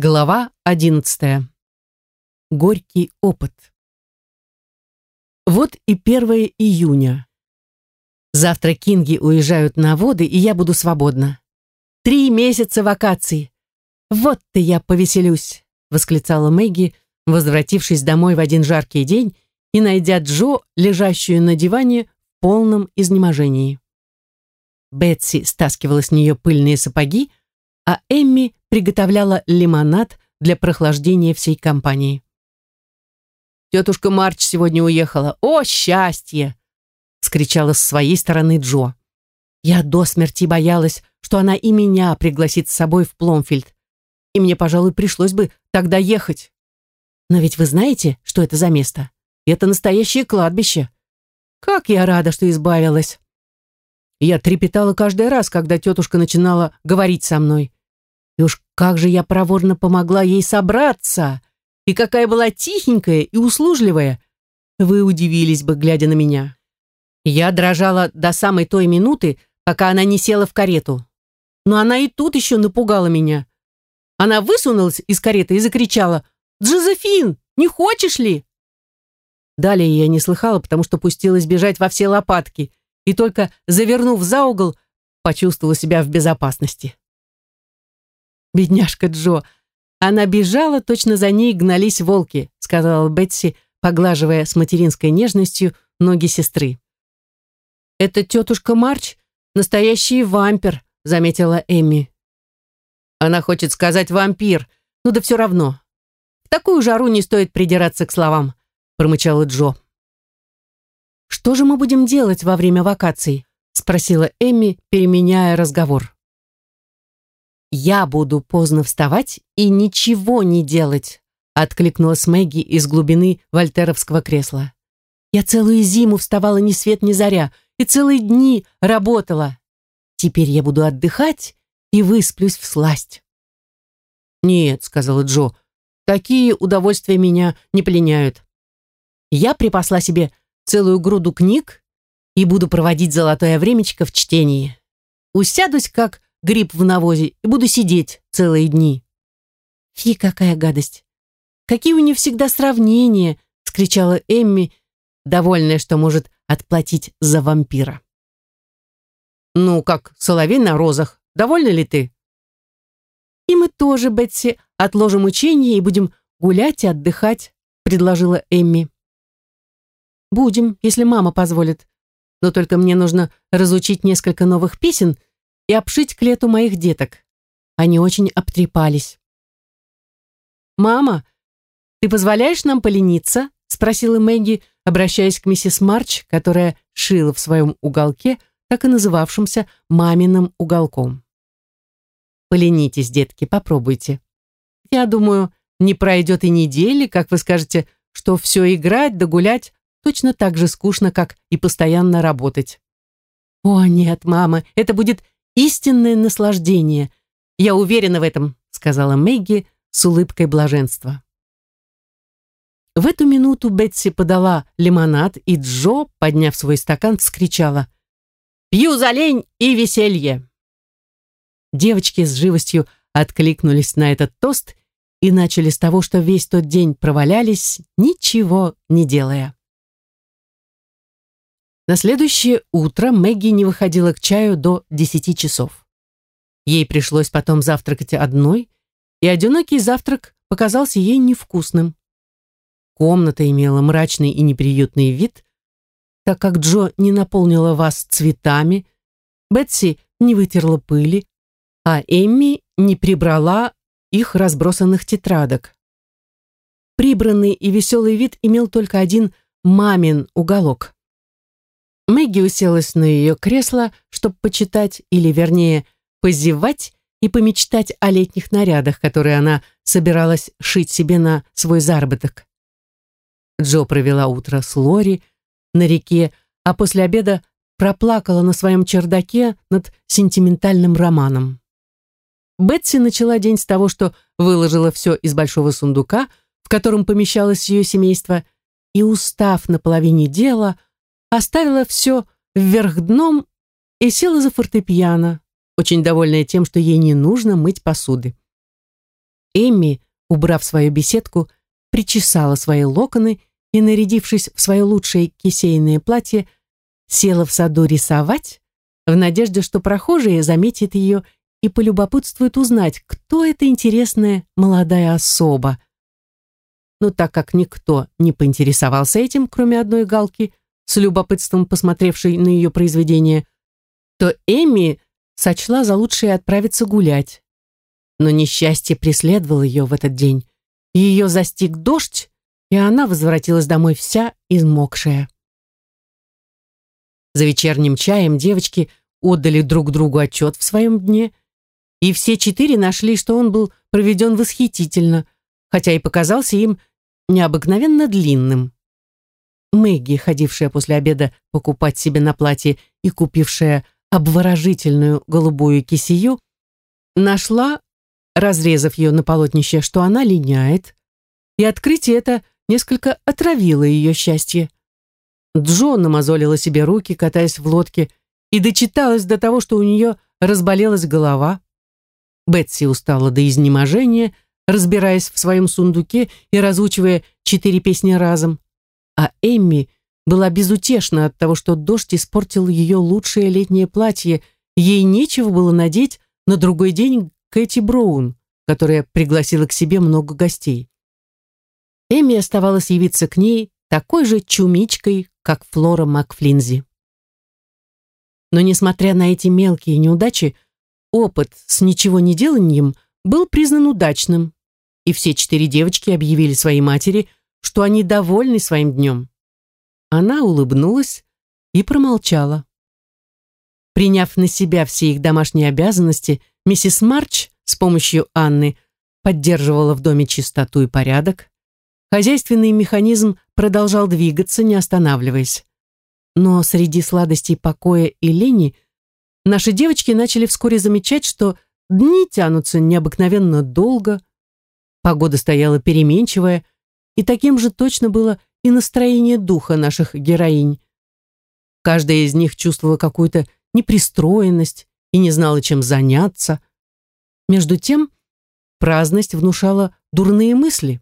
Глава одиннадцатая. Горький опыт. Вот и 1 июня. Завтра Кинги уезжают на воды, и я буду свободна. Три месяца вакаций. Вот ты я повеселюсь, восклицала Мэгги, возвратившись домой в один жаркий день и найдя Джо, лежащую на диване в полном изнеможении. Бетси стаскивала с нее пыльные сапоги, а Эмми приготовляла лимонад для прохлаждения всей компании. «Тетушка Марч сегодня уехала. О, счастье!» — скричала с своей стороны Джо. Я до смерти боялась, что она и меня пригласит с собой в Пломфильд. И мне, пожалуй, пришлось бы тогда ехать. Но ведь вы знаете, что это за место? Это настоящее кладбище. Как я рада, что избавилась. Я трепетала каждый раз, когда тетушка начинала говорить со мной. И уж как же я проворно помогла ей собраться! И какая была тихенькая и услужливая! Вы удивились бы, глядя на меня. Я дрожала до самой той минуты, пока она не села в карету. Но она и тут еще напугала меня. Она высунулась из кареты и закричала «Джозефин, не хочешь ли?» Далее я не слыхала, потому что пустилась бежать во все лопатки и только завернув за угол, почувствовала себя в безопасности. «Бедняжка Джо! Она бежала, точно за ней гнались волки», сказала Бетси, поглаживая с материнской нежностью ноги сестры. «Это тетушка Марч, настоящий вампир», заметила Эмми. «Она хочет сказать вампир, ну да все равно. В такую жару не стоит придираться к словам», промычала Джо. «Что же мы будем делать во время вакаций?» спросила Эмми, переменяя разговор. «Я буду поздно вставать и ничего не делать», откликнулась Мэгги из глубины вольтеровского кресла. «Я целую зиму вставала ни свет ни заря и целые дни работала. Теперь я буду отдыхать и высплюсь в сласть». «Нет», — сказала Джо, — «такие удовольствия меня не пленяют. Я припасла себе целую груду книг и буду проводить золотое времечко в чтении. Усядусь, как гриб в навозе, и буду сидеть целые дни. Фи, какая гадость! Какие у нее всегда сравнения, скричала Эмми, довольная, что может отплатить за вампира. Ну, как соловей на розах. Довольна ли ты? И мы тоже, Бетси, отложим учение и будем гулять и отдыхать, предложила Эмми. Будем, если мама позволит. Но только мне нужно разучить несколько новых песен и обшить к лету моих деток. Они очень обтрепались. «Мама, ты позволяешь нам полениться?» спросила Мэгги, обращаясь к миссис Марч, которая шила в своем уголке, так и называвшемся маминым уголком. «Поленитесь, детки, попробуйте. Я думаю, не пройдет и недели, как вы скажете, что все играть да гулять точно так же скучно, как и постоянно работать». «О, нет, мама, это будет истинное наслаждение. Я уверена в этом», сказала Мэгги с улыбкой блаженства. В эту минуту Бетси подала лимонад, и Джо, подняв свой стакан, вскричала «Пью за лень и веселье!» Девочки с живостью откликнулись на этот тост и начали с того, что весь тот день провалялись, ничего не делая. На следующее утро Мэгги не выходила к чаю до десяти часов. Ей пришлось потом завтракать одной, и одинокий завтрак показался ей невкусным. Комната имела мрачный и неприютный вид, так как Джо не наполнила вас цветами, Бетси не вытерла пыли, а Эмми не прибрала их разбросанных тетрадок. Прибранный и веселый вид имел только один мамин уголок. Мэгги уселась на ее кресло, чтобы почитать, или, вернее, позевать и помечтать о летних нарядах, которые она собиралась шить себе на свой заработок. Джо провела утро с Лори на реке, а после обеда проплакала на своем чердаке над сентиментальным романом. Бетси начала день с того, что выложила все из большого сундука, в котором помещалось ее семейство, и, устав на половине дела, оставила все вверх дном и села за фортепиано, очень довольная тем, что ей не нужно мыть посуды. Эмми, убрав свою беседку, причесала свои локоны и, нарядившись в свое лучшее кисейное платье, села в саду рисовать, в надежде, что прохожие заметят ее и полюбопытствуют узнать, кто эта интересная молодая особа. Но так как никто не поинтересовался этим, кроме одной галки, с любопытством посмотревшей на ее произведение, то Эми сочла за лучшее отправиться гулять. Но несчастье преследовало ее в этот день. Ее застиг дождь, и она возвратилась домой вся измокшая. За вечерним чаем девочки отдали друг другу отчет в своем дне, и все четыре нашли, что он был проведен восхитительно, хотя и показался им необыкновенно длинным. Мэгги, ходившая после обеда покупать себе на платье и купившая обворожительную голубую кисию, нашла, разрезав ее на полотнище, что она линяет, и открытие это несколько отравило ее счастье. Джо намазолила себе руки, катаясь в лодке, и дочиталась до того, что у нее разболелась голова. Бетси устала до изнеможения, разбираясь в своем сундуке и разучивая четыре песни разом. А Эмми была безутешна от того, что дождь испортил ее лучшее летнее платье, ей нечего было надеть на другой день Кэти Броун, которая пригласила к себе много гостей. Эмми оставалось явиться к ней такой же чумичкой, как Флора Макфлинзи. Но, несмотря на эти мелкие неудачи, опыт с ничего не деланием был признан удачным, и все четыре девочки объявили своей матери, что они довольны своим днем. Она улыбнулась и промолчала. Приняв на себя все их домашние обязанности, миссис Марч с помощью Анны поддерживала в доме чистоту и порядок, Хозяйственный механизм продолжал двигаться, не останавливаясь. Но среди сладостей покоя и лени наши девочки начали вскоре замечать, что дни тянутся необыкновенно долго, погода стояла переменчивая, и таким же точно было и настроение духа наших героинь. Каждая из них чувствовала какую-то непристроенность и не знала, чем заняться. Между тем, праздность внушала дурные мысли.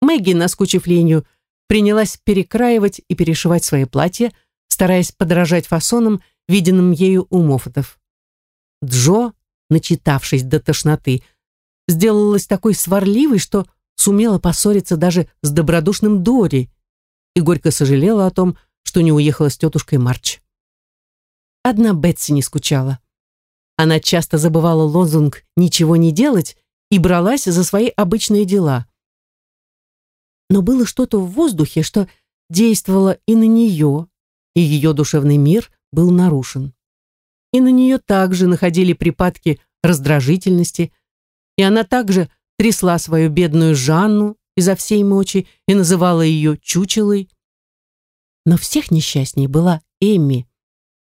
Мэгги, наскучив линию, принялась перекраивать и перешивать свои платья, стараясь подражать фасонам, виденным ею у Моффатов. Джо, начитавшись до тошноты, сделалась такой сварливой, что сумела поссориться даже с добродушным Дори и горько сожалела о том, что не уехала с тетушкой Марч. Одна Бетси не скучала. Она часто забывала лозунг «ничего не делать» и бралась за свои обычные дела но было что-то в воздухе, что действовало и на нее, и ее душевный мир был нарушен. И на нее также находили припадки раздражительности, и она также трясла свою бедную Жанну изо всей мочи и называла ее чучелой. Но всех несчастней была Эмми,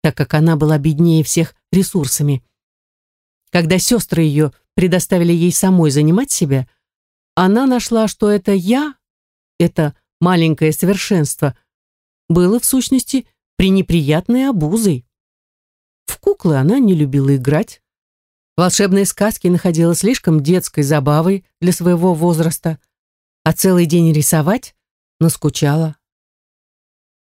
так как она была беднее всех ресурсами. Когда сестры ее предоставили ей самой занимать себя, она нашла, что это я это маленькое совершенство, было в сущности пренеприятной обузой. В куклы она не любила играть. Волшебные сказки находила слишком детской забавой для своего возраста, а целый день рисовать наскучала.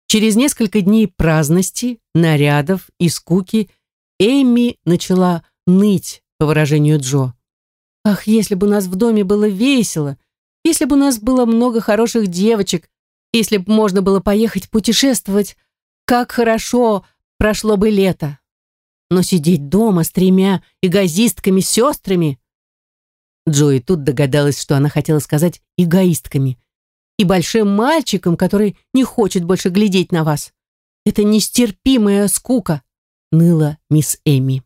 Через несколько дней праздности, нарядов и скуки Эми начала ныть, по выражению Джо. «Ах, если бы у нас в доме было весело, если бы у нас было много хороших девочек, если бы можно было поехать путешествовать, как хорошо прошло бы лето. Но сидеть дома с тремя эгоистками-сестрами... Джои тут догадалась, что она хотела сказать эгоистками. И большим мальчиком, который не хочет больше глядеть на вас. Это нестерпимая скука, ныла мисс Эми.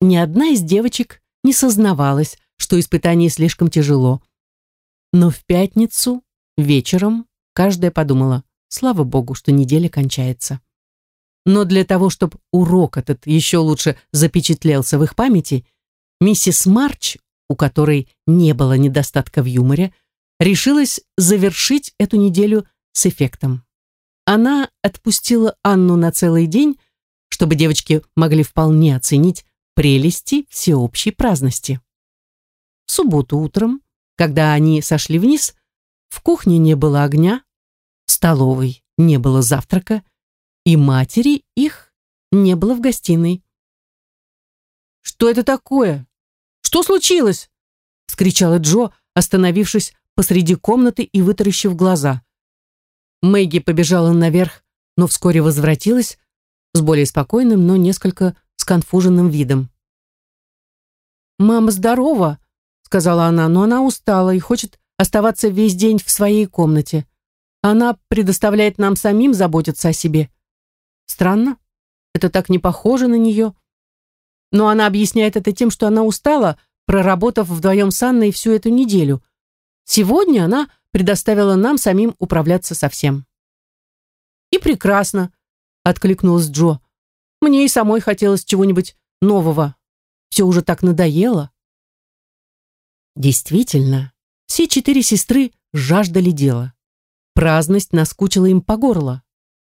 Ни одна из девочек не сознавалась, что испытание слишком тяжело. Но в пятницу вечером каждая подумала, слава богу, что неделя кончается. Но для того, чтобы урок этот еще лучше запечатлелся в их памяти, миссис Марч, у которой не было недостатка в юморе, решилась завершить эту неделю с эффектом. Она отпустила Анну на целый день, чтобы девочки могли вполне оценить прелести всеобщей праздности. В субботу утром, когда они сошли вниз, в кухне не было огня, в столовой не было завтрака, и матери их не было в гостиной. «Что это такое? Что случилось?» — вскричала Джо, остановившись посреди комнаты и вытаращив глаза. Мэгги побежала наверх, но вскоре возвратилась с более спокойным, но несколько сконфуженным видом. «Мама здорова», — сказала она, «но она устала и хочет оставаться весь день в своей комнате. Она предоставляет нам самим заботиться о себе. Странно, это так не похоже на нее. Но она объясняет это тем, что она устала, проработав вдвоем с Анной всю эту неделю. Сегодня она предоставила нам самим управляться со всем. «И прекрасно», — откликнулась Джо. «Мне и самой хотелось чего-нибудь нового. Все уже так надоело». Действительно, все четыре сестры жаждали дела. Праздность наскучила им по горло,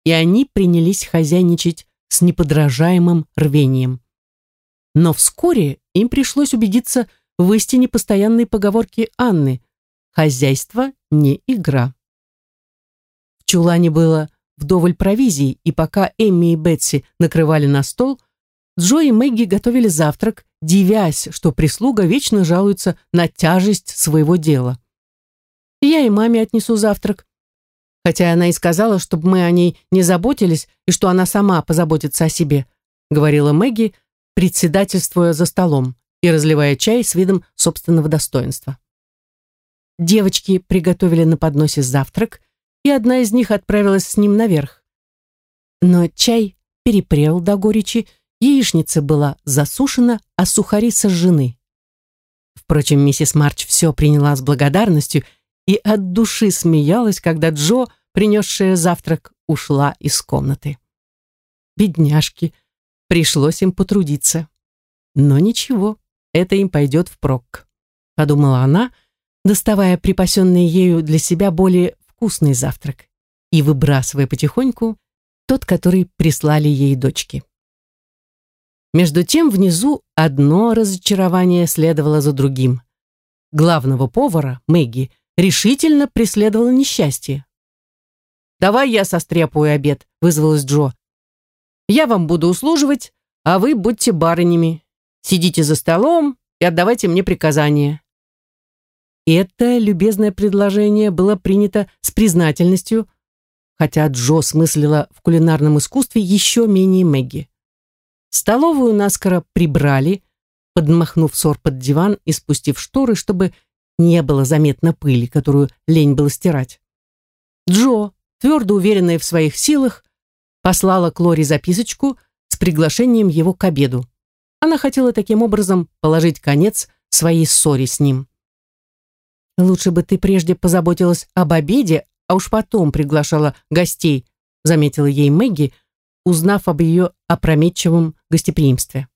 и они принялись хозяйничать с неподражаемым рвением. Но вскоре им пришлось убедиться в истине постоянной поговорки Анны «Хозяйство не игра». В чулане было вдоволь провизии, и пока Эмми и Бетси накрывали на стол, Джо и Мэгги готовили завтрак, дивясь, что прислуга вечно жалуется на тяжесть своего дела. «Я и маме отнесу завтрак», хотя она и сказала, чтобы мы о ней не заботились и что она сама позаботится о себе, говорила Мэгги, председательствуя за столом и разливая чай с видом собственного достоинства. Девочки приготовили на подносе завтрак, и одна из них отправилась с ним наверх. Но чай перепрел до горечи, яичница была засушена, а сухари сожжены. Впрочем, миссис Марч все приняла с благодарностью и от души смеялась, когда Джо, принесшая завтрак, ушла из комнаты. Бедняжки, пришлось им потрудиться. Но ничего, это им пойдет впрок, подумала она, доставая припасенный ею для себя более вкусный завтрак и выбрасывая потихоньку тот, который прислали ей дочки. Между тем внизу одно разочарование следовало за другим. Главного повара, Мэгги, решительно преследовало несчастье. «Давай я состряпаю обед», — вызвалась Джо. «Я вам буду услуживать, а вы будьте барынями. Сидите за столом и отдавайте мне приказания». Это любезное предложение было принято с признательностью, хотя Джо смыслила в кулинарном искусстве еще менее Мэгги. Столовую наскоро прибрали, подмахнув сор под диван и спустив шторы, чтобы не было заметно пыли, которую лень было стирать. Джо, твердо уверенная в своих силах, послала Клори записочку с приглашением его к обеду. Она хотела таким образом положить конец своей ссоре с ним. «Лучше бы ты прежде позаботилась об обеде, а уж потом приглашала гостей», заметила ей Мэгги, узнав об ее опрометчивом гостеприимстве.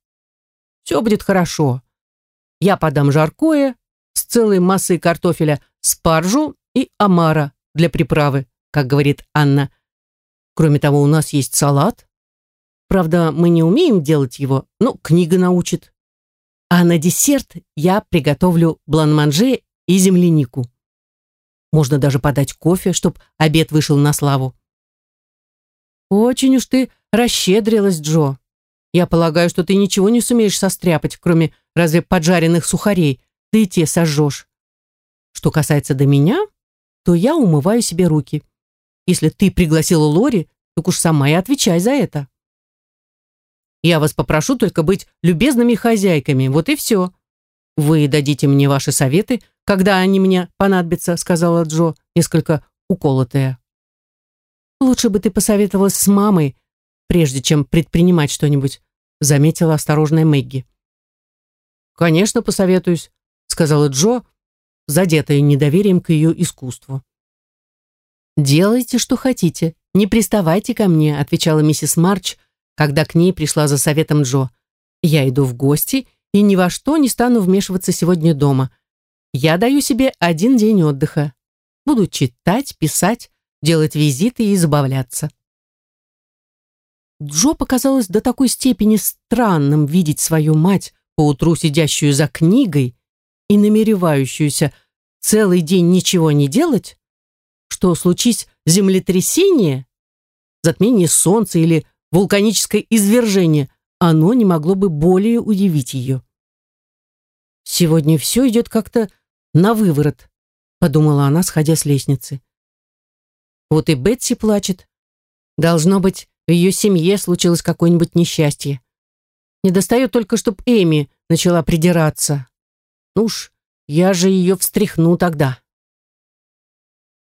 «Все будет хорошо. Я подам жаркое, с целой массой картофеля, спаржу и омара для приправы, как говорит Анна. Кроме того, у нас есть салат. Правда, мы не умеем делать его, но книга научит. А на десерт я приготовлю бланманже и землянику. Можно даже подать кофе, чтобы обед вышел на славу. Очень уж ты расщедрилась, Джо. Я полагаю, что ты ничего не сумеешь состряпать, кроме разве поджаренных сухарей, ты те сожжешь. Что касается до меня, то я умываю себе руки. Если ты пригласила Лори, так уж сама и отвечай за это. Я вас попрошу только быть любезными хозяйками, вот и все. Вы дадите мне ваши советы, когда они мне понадобятся, сказала Джо, несколько уколотая. Лучше бы ты посоветовалась с мамой, прежде чем предпринимать что-нибудь, заметила осторожная Мэгги. Конечно, посоветуюсь, сказала Джо, задетая недоверием к ее искусству. «Делайте, что хотите, не приставайте ко мне», отвечала миссис Марч, когда к ней пришла за советом Джо. «Я иду в гости и ни во что не стану вмешиваться сегодня дома. Я даю себе один день отдыха. Буду читать, писать, делать визиты и забавляться». Джо показалось до такой степени странным видеть свою мать, поутру сидящую за книгой, и намеревающуюся целый день ничего не делать, что случись землетрясение, затмение солнца или вулканическое извержение, оно не могло бы более удивить ее. «Сегодня все идет как-то на выворот», подумала она, сходя с лестницы. Вот и Бетси плачет. Должно быть, в ее семье случилось какое-нибудь несчастье. Не достает только, чтоб Эми начала придираться. Ну уж, я же ее встряхну тогда.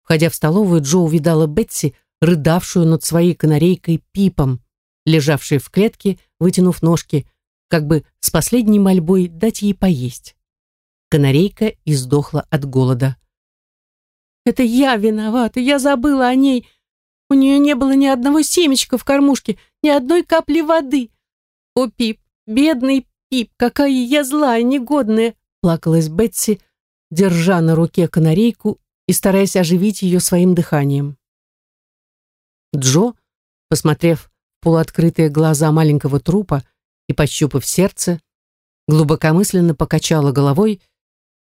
Входя в столовую, Джо увидала Бетси, рыдавшую над своей канарейкой Пипом, лежавшей в клетке, вытянув ножки, как бы с последней мольбой дать ей поесть. Канарейка издохла от голода. «Это я виновата, я забыла о ней. У нее не было ни одного семечка в кормушке, ни одной капли воды. О, Пип, бедный Пип, какая я злая, негодная!» Плакалась Бетси, держа на руке канарейку и стараясь оживить ее своим дыханием. Джо, посмотрев полуоткрытые глаза маленького трупа и пощупав сердце, глубокомысленно покачала головой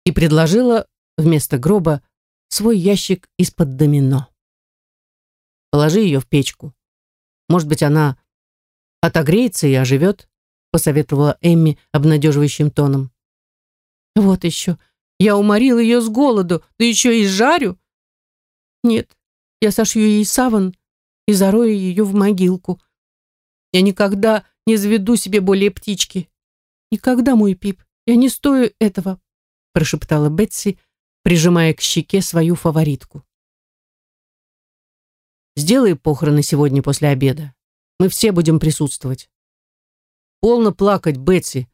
и предложила вместо гроба свой ящик из-под домино. Положи ее в печку. Может быть, она отогреется и оживет, посоветовала Эмми обнадеживающим тоном. Вот еще, я уморил ее с голоду, да еще и жарю. Нет, я сошью ей саван и зарою ее в могилку. Я никогда не заведу себе более птички. Никогда, мой Пип, я не стою этого, прошептала Бетси, прижимая к щеке свою фаворитку. Сделай похороны сегодня после обеда. Мы все будем присутствовать. Полно плакать, Бетси,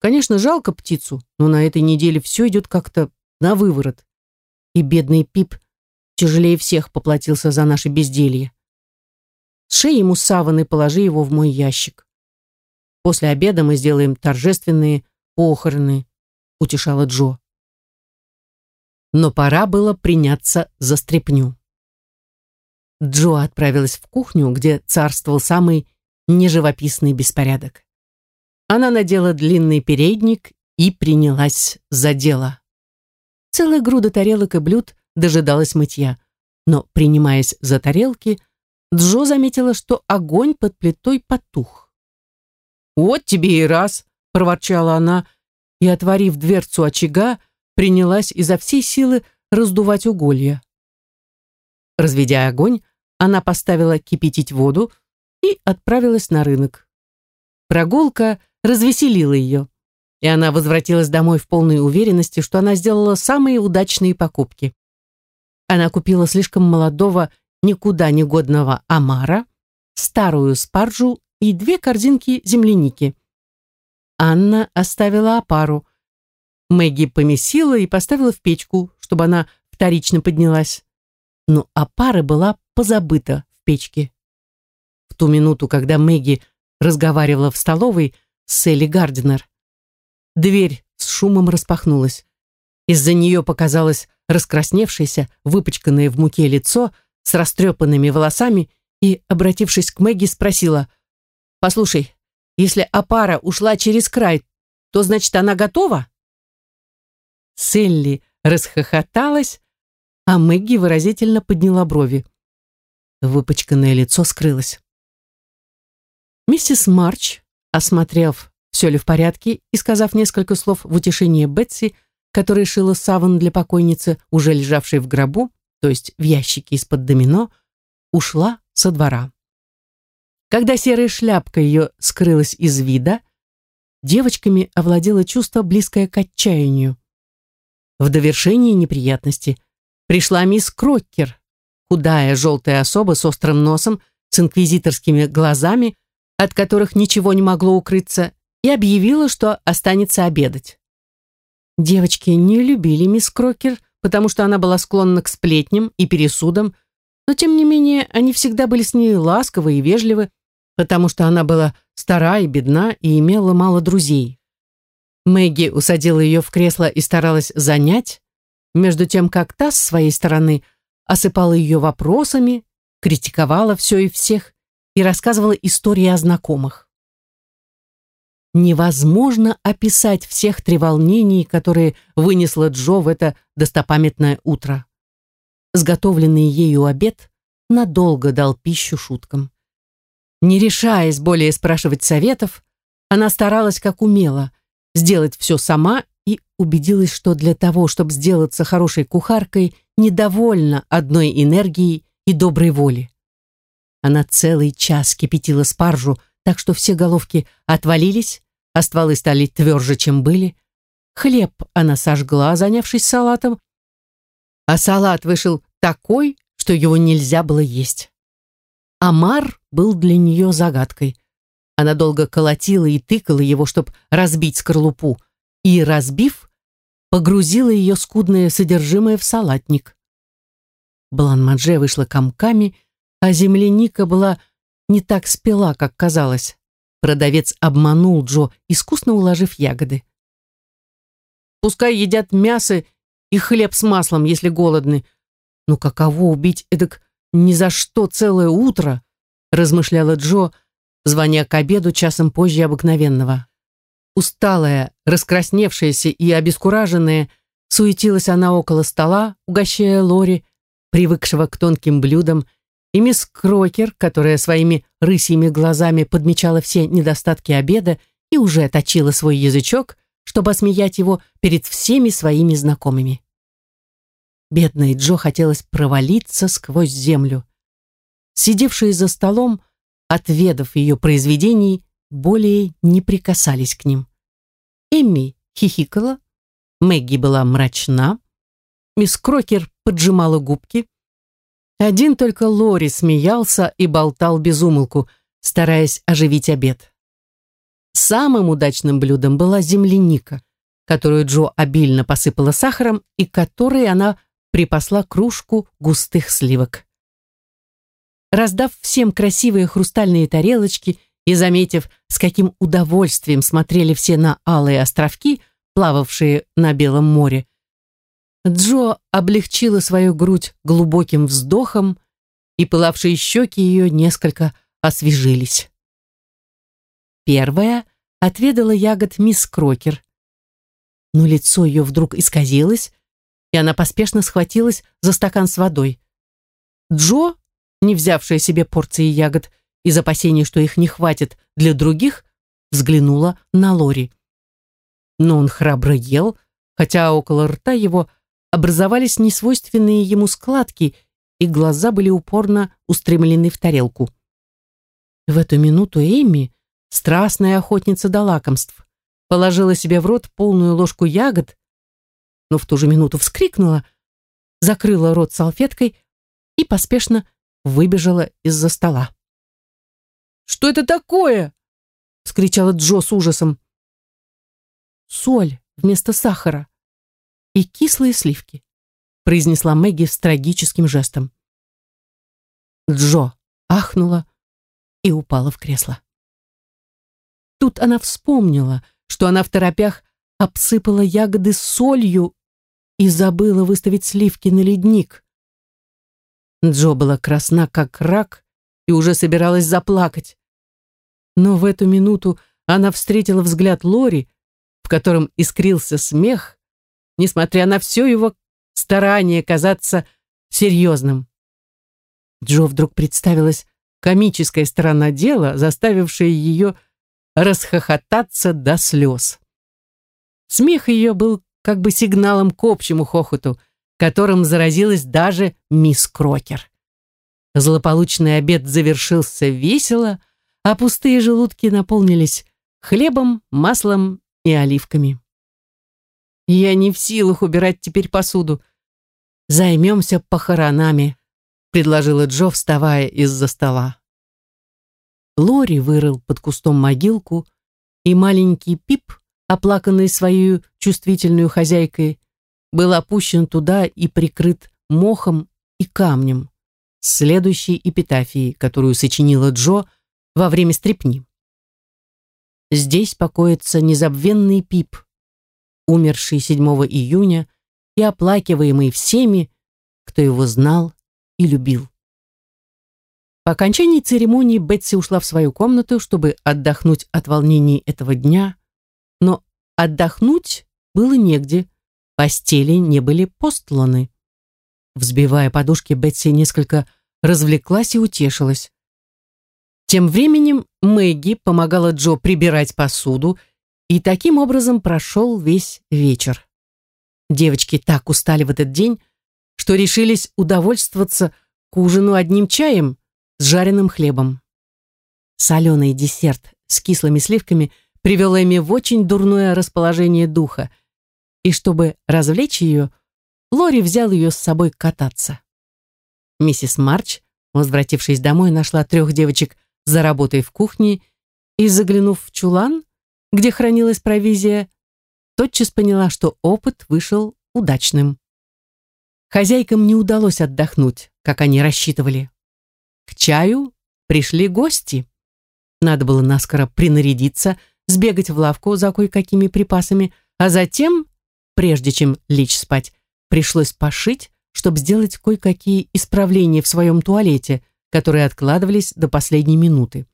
Конечно, жалко птицу, но на этой неделе все идет как-то на выворот. И бедный Пип тяжелее всех поплатился за наше безделье. Сшей ему саван и положи его в мой ящик. После обеда мы сделаем торжественные похороны, утешала Джо. Но пора было приняться за стряпню. Джо отправилась в кухню, где царствовал самый неживописный беспорядок. Она надела длинный передник и принялась за дело. Целая груда тарелок и блюд дожидалась мытья, но, принимаясь за тарелки, Джо заметила, что огонь под плитой потух. «Вот тебе и раз!» — проворчала она, и, отворив дверцу очага, принялась изо всей силы раздувать уголья. Разведя огонь, она поставила кипятить воду и отправилась на рынок. Прогулка развеселила ее, и она возвратилась домой в полной уверенности, что она сделала самые удачные покупки. Она купила слишком молодого, никуда не годного омара, старую спаржу и две корзинки земляники. Анна оставила опару. Мэгги помесила и поставила в печку, чтобы она вторично поднялась. Но опара была позабыта в печке. В ту минуту, когда Мэгги разговаривала в столовой, Селли Гардинер. Дверь с шумом распахнулась. Из-за нее показалось раскрасневшееся, выпачканное в муке лицо с растрепанными волосами и, обратившись к Мэгги, спросила, «Послушай, если опара ушла через край, то значит она готова?» Селли расхохоталась, а Мэгги выразительно подняла брови. Выпачканное лицо скрылось. Миссис Марч Осмотрев, все ли в порядке, и сказав несколько слов в утешение Бетси, которая шила саван для покойницы, уже лежавшей в гробу, то есть в ящике из-под домино, ушла со двора. Когда серая шляпка ее скрылась из вида, девочками овладело чувство, близкое к отчаянию. В довершении неприятности пришла мисс Кроккер, худая желтая особа с острым носом, с инквизиторскими глазами, от которых ничего не могло укрыться, и объявила, что останется обедать. Девочки не любили мисс Крокер, потому что она была склонна к сплетням и пересудам, но тем не менее они всегда были с ней ласковы и вежливы, потому что она была стара и бедна и имела мало друзей. Мэгги усадила ее в кресло и старалась занять, между тем как та с своей стороны осыпала ее вопросами, критиковала все и всех и рассказывала истории о знакомых. невозможно описать всех треволнений, которые вынесла Джо в это достопамятное утро. Сготовленный ею обед надолго дал пищу шуткам. Не решаясь более спрашивать советов, она старалась как умела сделать все сама и убедилась, что для того, чтобы сделаться хорошей кухаркой, недовольна одной энергией и доброй воли. Она целый час кипятила спаржу, так что все головки отвалились, а стволы стали тверже, чем были. Хлеб она сожгла, занявшись салатом, а салат вышел такой, что его нельзя было есть. Амар был для нее загадкой. Она долго колотила и тыкала его, чтобы разбить скорлупу, и, разбив, погрузила ее скудное содержимое в салатник. Блан-Мадже вышла комками, а земляника была не так спела, как казалось. Продавец обманул Джо, искусно уложив ягоды. «Пускай едят мясо и хлеб с маслом, если голодны. Но каково убить эдак ни за что целое утро?» размышляла Джо, звоня к обеду часом позже обыкновенного. Усталая, раскрасневшаяся и обескураженная, суетилась она около стола, угощая Лори, привыкшего к тонким блюдам, и мисс Крокер, которая своими рысьими глазами подмечала все недостатки обеда и уже точила свой язычок, чтобы осмеять его перед всеми своими знакомыми. Бедной Джо хотелось провалиться сквозь землю. Сидевшие за столом, отведав ее произведений, более не прикасались к ним. Эмми хихикала, Мэгги была мрачна, мисс Крокер поджимала губки, один только Лори смеялся и болтал без умолку, стараясь оживить обед. Самым удачным блюдом была земляника, которую Джо обильно посыпала сахаром и которой она припасла кружку густых сливок. Раздав всем красивые хрустальные тарелочки и заметив, с каким удовольствием смотрели все на алые островки, плававшие на Белом море, Джо облегчила свою грудь глубоким вздохом, и пылавшие щеки ее несколько освежились. Первая отведала ягод мисс Крокер, но лицо ее вдруг исказилось, и она поспешно схватилась за стакан с водой. Джо, не взявшая себе порции ягод из опасения, что их не хватит для других, взглянула на Лори. Но он храбро ел, хотя около рта его – образовались несвойственные ему складки, и глаза были упорно устремлены в тарелку. В эту минуту Эми, страстная охотница до лакомств, положила себе в рот полную ложку ягод, но в ту же минуту вскрикнула, закрыла рот салфеткой и поспешно выбежала из-за стола. «Что это такое?» — вскричала Джо с ужасом. «Соль вместо сахара», и кислые сливки», произнесла Мэгги с трагическим жестом. Джо ахнула и упала в кресло. Тут она вспомнила, что она в торопях обсыпала ягоды солью и забыла выставить сливки на ледник. Джо была красна, как рак, и уже собиралась заплакать. Но в эту минуту она встретила взгляд Лори, в котором искрился смех, несмотря на все его старание казаться серьезным. Джо вдруг представилась комическая сторона дела, заставившая ее расхохотаться до слез. Смех ее был как бы сигналом к общему хохоту, которым заразилась даже мисс Крокер. Злополучный обед завершился весело, а пустые желудки наполнились хлебом, маслом и оливками. Я не в силах убирать теперь посуду. Займемся похоронами, предложила Джо, вставая из-за стола. Лори вырыл под кустом могилку, и маленький Пип, оплаканный свою чувствительную хозяйкой, был опущен туда и прикрыт мохом и камнем, следующей эпитафией, которую сочинила Джо во время стрепни. Здесь покоится незабвенный Пип, умерший 7 июня и оплакиваемый всеми, кто его знал и любил. По окончании церемонии Бетси ушла в свою комнату, чтобы отдохнуть от волнений этого дня, но отдохнуть было негде, постели не были постланы. Взбивая подушки, Бетси несколько развлеклась и утешилась. Тем временем Мэгги помогала Джо прибирать посуду, и таким образом прошел весь вечер. Девочки так устали в этот день, что решились удовольствоваться к ужину одним чаем с жареным хлебом. Соленый десерт с кислыми сливками привел Эми в очень дурное расположение духа, и чтобы развлечь ее, Лори взял ее с собой кататься. Миссис Марч, возвратившись домой, нашла трех девочек за работой в кухне и, заглянув в чулан, где хранилась провизия, тотчас поняла, что опыт вышел удачным. Хозяйкам не удалось отдохнуть, как они рассчитывали. К чаю пришли гости. Надо было наскоро принарядиться, сбегать в лавку за кое-какими припасами, а затем, прежде чем лечь спать, пришлось пошить, чтобы сделать кое-какие исправления в своем туалете, которые откладывались до последней минуты.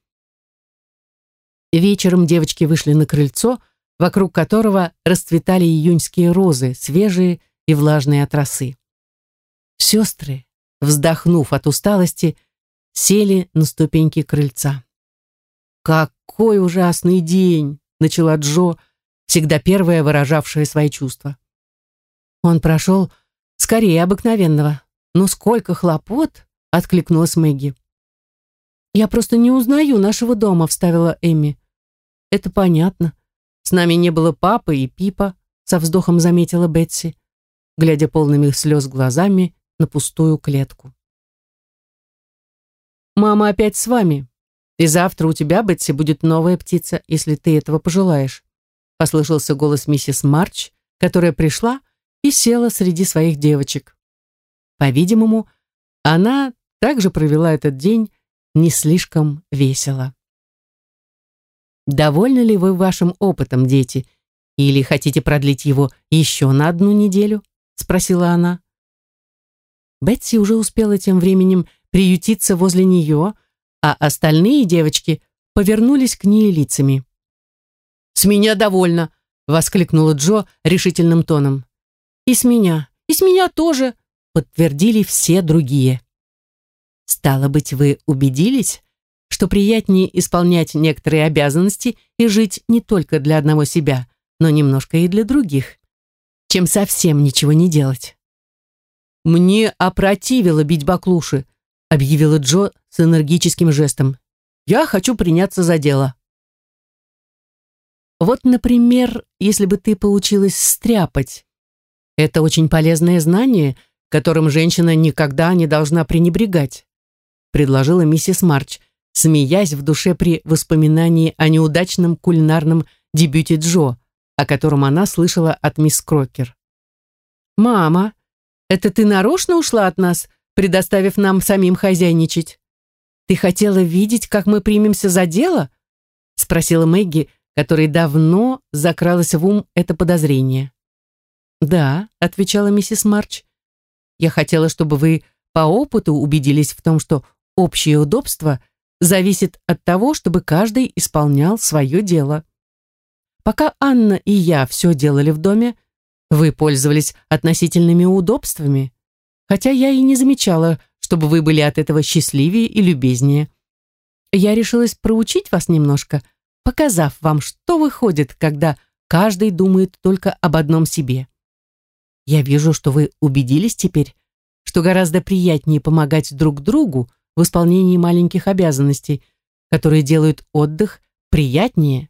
Вечером девочки вышли на крыльцо, вокруг которого расцветали июньские розы, свежие и влажные от росы. Сестры, вздохнув от усталости, сели на ступеньки крыльца. «Какой ужасный день!» — начала Джо, всегда первая выражавшая свои чувства. Он прошел скорее обыкновенного. Но сколько хлопот!» — откликнулась Мэгги. «Я просто не узнаю нашего дома», — вставила Эми. «Это понятно. С нами не было папы и Пипа», — со вздохом заметила Бетси, глядя полными слез глазами на пустую клетку. «Мама опять с вами, и завтра у тебя, Бетси, будет новая птица, если ты этого пожелаешь», — послышался голос миссис Марч, которая пришла и села среди своих девочек. По-видимому, она также провела этот день не слишком весело. Довольны ли вы вашим опытом, дети, или хотите продлить его еще на одну неделю? спросила она. Бетси уже успела тем временем приютиться возле нее, а остальные девочки повернулись к ней лицами. «С меня довольно!» — воскликнула Джо решительным тоном. «И с меня, и с меня тоже!» — подтвердили все другие. «Стало быть, вы убедились, что приятнее исполнять некоторые обязанности и жить не только для одного себя, но немножко и для других, чем совсем ничего не делать?» «Мне опротивило бить баклуши», — объявила Джо с энергическим жестом. «Я хочу приняться за дело». Вот, например, если бы ты получилась стряпать, это очень полезное знание, которым женщина никогда не должна пренебрегать, предложила миссис Марч, смеясь в душе при воспоминании о неудачном кулинарном дебюте Джо, о котором она слышала от мисс Крокер. «Мама, это ты нарочно ушла от нас, предоставив нам самим хозяйничать? Ты хотела видеть, как мы примемся за дело?» спросила Мэгги, которой давно закралось в ум это подозрение. «Да», — отвечала миссис Марч. «Я хотела, чтобы вы по опыту убедились в том, что общее удобство зависит от того, чтобы каждый исполнял свое дело. Пока Анна и я все делали в доме, вы пользовались относительными удобствами, хотя я и не замечала, чтобы вы были от этого счастливее и любезнее. Я решилась проучить вас немножко, показав вам, что выходит, когда каждый думает только об одном себе. Я вижу, что вы убедились теперь, что гораздо приятнее помогать друг другу в исполнении маленьких обязанностей, которые делают отдых приятнее,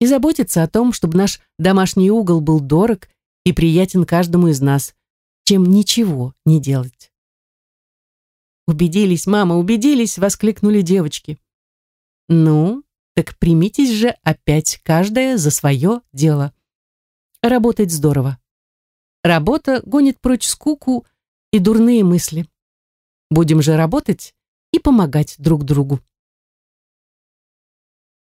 и заботиться о том, чтобы наш домашний угол был дорог и приятен каждому из нас, чем ничего не делать. «Убедились, мама, убедились!» — воскликнули девочки. «Ну, так примитесь же опять каждая за свое дело. Работать здорово. Работа гонит прочь скуку и дурные мысли. Будем же работать и помогать друг другу.